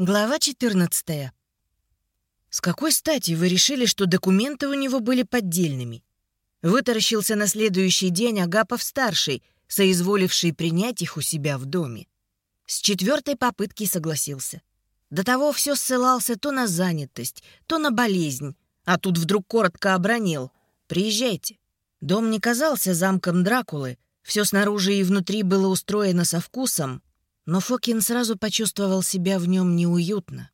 Глава 14. С какой стати вы решили, что документы у него были поддельными? Вытаращился на следующий день Агапов-старший, соизволивший принять их у себя в доме. С четвертой попытки согласился. До того все ссылался то на занятость, то на болезнь, а тут вдруг коротко обронил. «Приезжайте». Дом не казался замком Дракулы, все снаружи и внутри было устроено со вкусом, но Фокин сразу почувствовал себя в нем неуютно.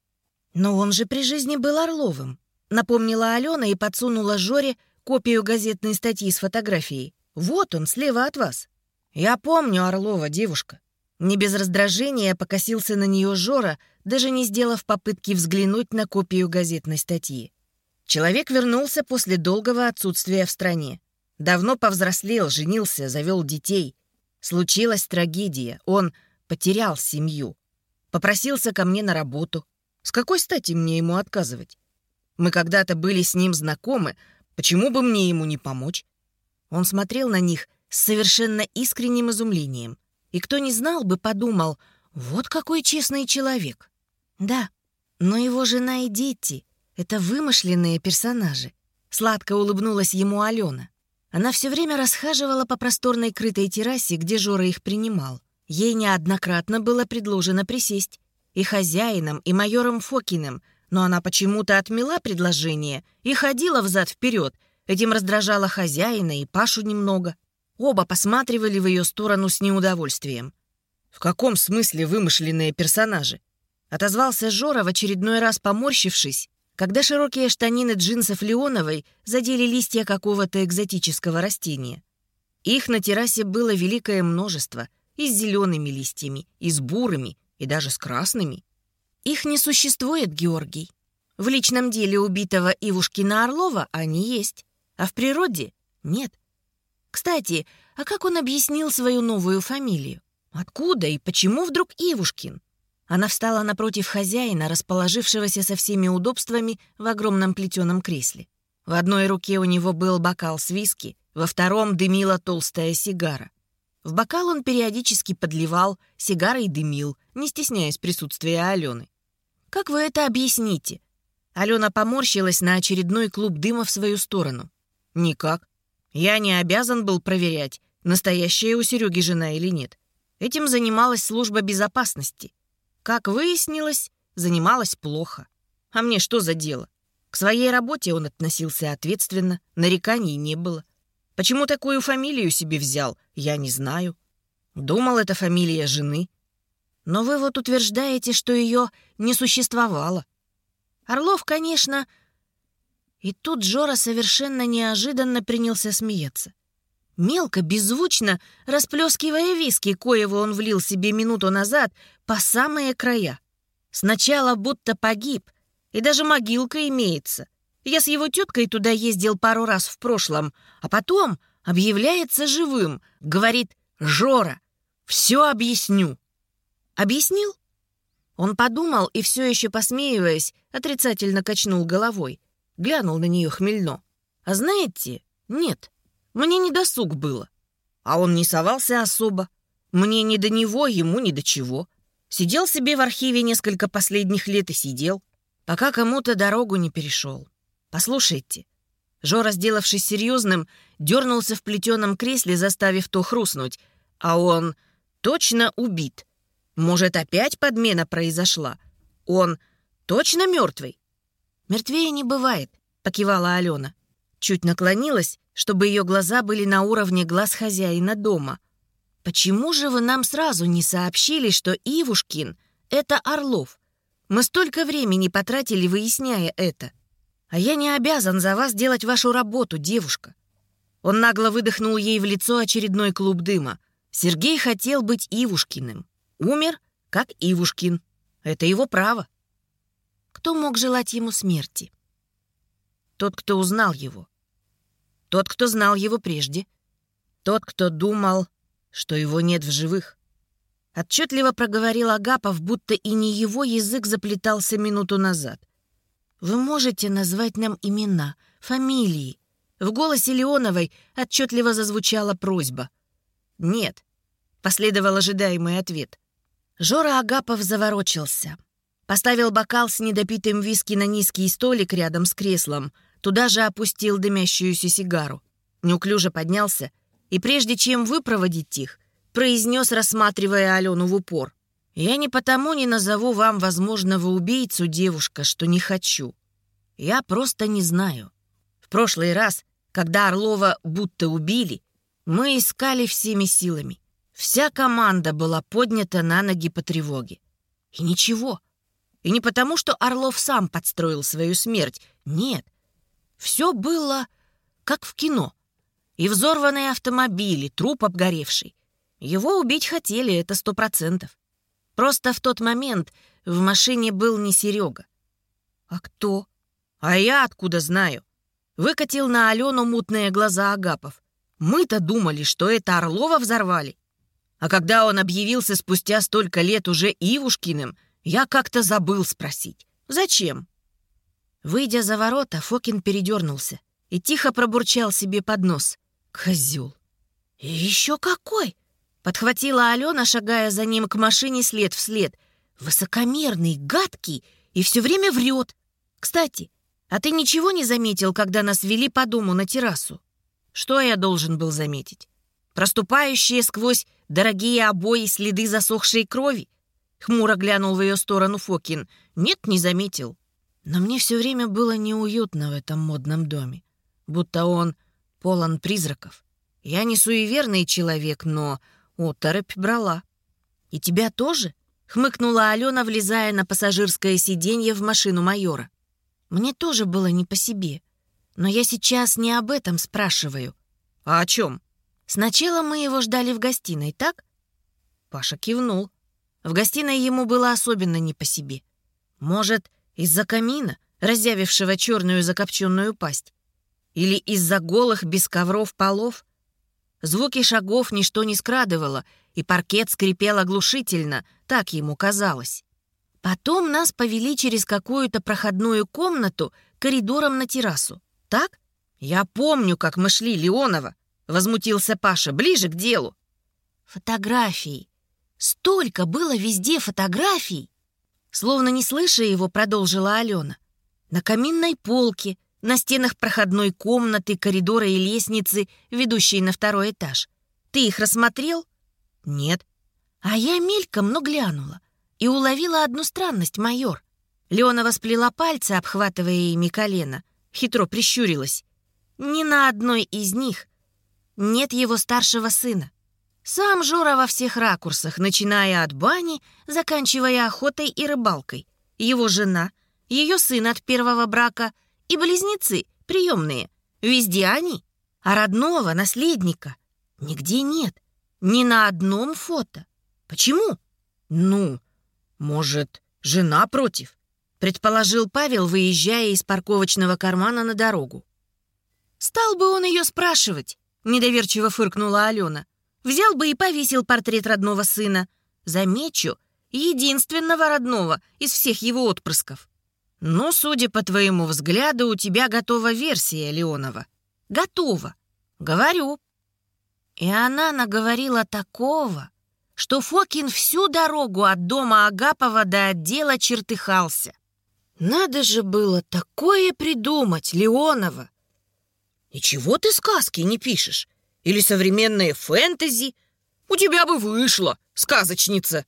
«Но он же при жизни был Орловым», — напомнила Алена и подсунула Жоре копию газетной статьи с фотографией. «Вот он, слева от вас». «Я помню Орлова, девушка». Не без раздражения покосился на нее Жора, даже не сделав попытки взглянуть на копию газетной статьи. Человек вернулся после долгого отсутствия в стране. Давно повзрослел, женился, завел детей. Случилась трагедия. Он потерял семью. Попросился ко мне на работу. С какой стати мне ему отказывать? Мы когда-то были с ним знакомы, почему бы мне ему не помочь? Он смотрел на них с совершенно искренним изумлением. И кто не знал бы, подумал, вот какой честный человек. Да, но его жена и дети — это вымышленные персонажи. Сладко улыбнулась ему Алена. Она все время расхаживала по просторной крытой террасе, где Жора их принимал. Ей неоднократно было предложено присесть. И хозяином, и майором Фокиным, но она почему-то отмела предложение и ходила взад-вперед. Этим раздражала хозяина и Пашу немного. Оба посматривали в ее сторону с неудовольствием. «В каком смысле вымышленные персонажи?» Отозвался Жора, в очередной раз поморщившись, когда широкие штанины джинсов Леоновой задели листья какого-то экзотического растения. Их на террасе было великое множество — и с зелеными листьями, и с бурыми, и даже с красными. Их не существует, Георгий. В личном деле убитого Ивушкина Орлова они есть, а в природе нет. Кстати, а как он объяснил свою новую фамилию? Откуда и почему вдруг Ивушкин? Она встала напротив хозяина, расположившегося со всеми удобствами в огромном плетеном кресле. В одной руке у него был бокал с виски, во втором дымила толстая сигара. В бокал он периодически подливал, сигарой дымил, не стесняясь присутствия Алены. «Как вы это объясните?» Алена поморщилась на очередной клуб дыма в свою сторону. «Никак. Я не обязан был проверять, настоящая у Сереги жена или нет. Этим занималась служба безопасности. Как выяснилось, занималась плохо. А мне что за дело? К своей работе он относился ответственно, нареканий не было. Почему такую фамилию себе взял, я не знаю. Думал, это фамилия жены. Но вы вот утверждаете, что ее не существовало. Орлов, конечно... И тут Жора совершенно неожиданно принялся смеяться. Мелко, беззвучно, расплескивая виски, коего он влил себе минуту назад, по самые края. Сначала будто погиб, и даже могилка имеется. Я с его теткой туда ездил пару раз в прошлом, а потом объявляется живым, говорит «Жора, все объясню». Объяснил? Он подумал и все еще посмеиваясь, отрицательно качнул головой. Глянул на нее хмельно. А знаете, нет, мне не досуг было. А он не совался особо. Мне ни до него, ему ни до чего. Сидел себе в архиве несколько последних лет и сидел, пока кому-то дорогу не перешел. «Послушайте». Жора, сделавшись серьезным, дернулся в плетеном кресле, заставив то хрустнуть. А он точно убит. Может, опять подмена произошла? Он точно мертвый? «Мертвее не бывает», — покивала Алена. Чуть наклонилась, чтобы ее глаза были на уровне глаз хозяина дома. «Почему же вы нам сразу не сообщили, что Ивушкин — это Орлов? Мы столько времени потратили, выясняя это». А я не обязан за вас делать вашу работу, девушка». Он нагло выдохнул ей в лицо очередной клуб дыма. Сергей хотел быть Ивушкиным. Умер, как Ивушкин. Это его право. Кто мог желать ему смерти? Тот, кто узнал его. Тот, кто знал его прежде. Тот, кто думал, что его нет в живых. Отчетливо проговорил Агапов, будто и не его язык заплетался минуту назад — вы можете назвать нам имена, фамилии?» В голосе Леоновой отчетливо зазвучала просьба. «Нет», — последовал ожидаемый ответ. Жора Агапов заворочился. Поставил бокал с недопитым виски на низкий столик рядом с креслом. Туда же опустил дымящуюся сигару. Неуклюже поднялся и, прежде чем выпроводить их, произнес, рассматривая Алену в упор. «Я не потому не назову вам возможного убийцу, девушка, что не хочу. Я просто не знаю. В прошлый раз, когда Орлова будто убили, мы искали всеми силами. Вся команда была поднята на ноги по тревоге. И ничего. И не потому, что Орлов сам подстроил свою смерть. Нет. Все было как в кино. И взорванные автомобили, труп обгоревший. Его убить хотели, это сто процентов. Просто в тот момент в машине был не Серега. А кто? А я откуда знаю? Выкатил на Алену мутные глаза Агапов. Мы-то думали, что это Орлова взорвали. А когда он объявился спустя столько лет уже Ивушкиным, я как-то забыл спросить. Зачем? Выйдя за ворота, Фокин передернулся и тихо пробурчал себе под нос. Козел. Еще какой! Подхватила Алена, шагая за ним к машине след в след. Высокомерный, гадкий и все время врет. Кстати, а ты ничего не заметил, когда нас вели по дому на террасу? Что я должен был заметить? Проступающие сквозь дорогие обои следы засохшей крови? Хмуро глянул в ее сторону Фокин. Нет, не заметил. Но мне все время было неуютно в этом модном доме. Будто он полон призраков. Я не суеверный человек, но оторопь брала. «И тебя тоже?» — хмыкнула Алена, влезая на пассажирское сиденье в машину майора. «Мне тоже было не по себе. Но я сейчас не об этом спрашиваю». «А о чем?» «Сначала мы его ждали в гостиной, так?» Паша кивнул. В гостиной ему было особенно не по себе. Может, из-за камина, разъявившего черную закопченную пасть? Или из-за голых без ковров полов? Звуки шагов ничто не скрадывало, и паркет скрипел оглушительно, так ему казалось. Потом нас повели через какую-то проходную комнату коридором на террасу. Так? Я помню, как мы шли, Леонова. Возмутился Паша. Ближе к делу. Фотографии. Столько было везде фотографий. Словно не слыша его, продолжила Алена. На каминной полке, на стенах проходной комнаты, коридора и лестницы, ведущей на второй этаж. Ты их рассмотрел? Нет. А я мельком, но глянула. И уловила одну странность, майор. Леонова сплела пальцы, обхватывая ими колено. Хитро прищурилась. Ни на одной из них нет его старшего сына. Сам Жора во всех ракурсах, начиная от бани, заканчивая охотой и рыбалкой. Его жена, ее сын от первого брака — и близнецы, приемные. Везде они. А родного, наследника, нигде нет. Ни на одном фото. Почему? Ну, может, жена против? Предположил Павел, выезжая из парковочного кармана на дорогу. Стал бы он ее спрашивать, недоверчиво фыркнула Алена. Взял бы и повесил портрет родного сына. Замечу, единственного родного из всех его отпрысков. «Ну, судя по твоему взгляду, у тебя готова версия, Леонова». «Готова. Говорю». И она наговорила такого, что Фокин всю дорогу от дома Агапова до отдела чертыхался. «Надо же было такое придумать, Леонова!» «И чего ты сказки не пишешь? Или современные фэнтези? У тебя бы вышло, сказочница!»